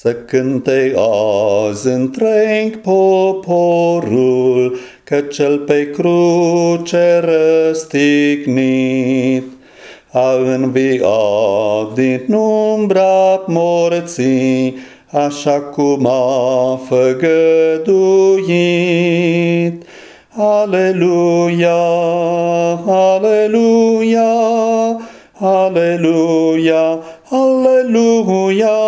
Să cânte azi întreg poporul, că cel pe cruce răstignit a înviat din umbra morții, așa cum a făgăduit. Aleluia, aleluia, aleluia, aleluia,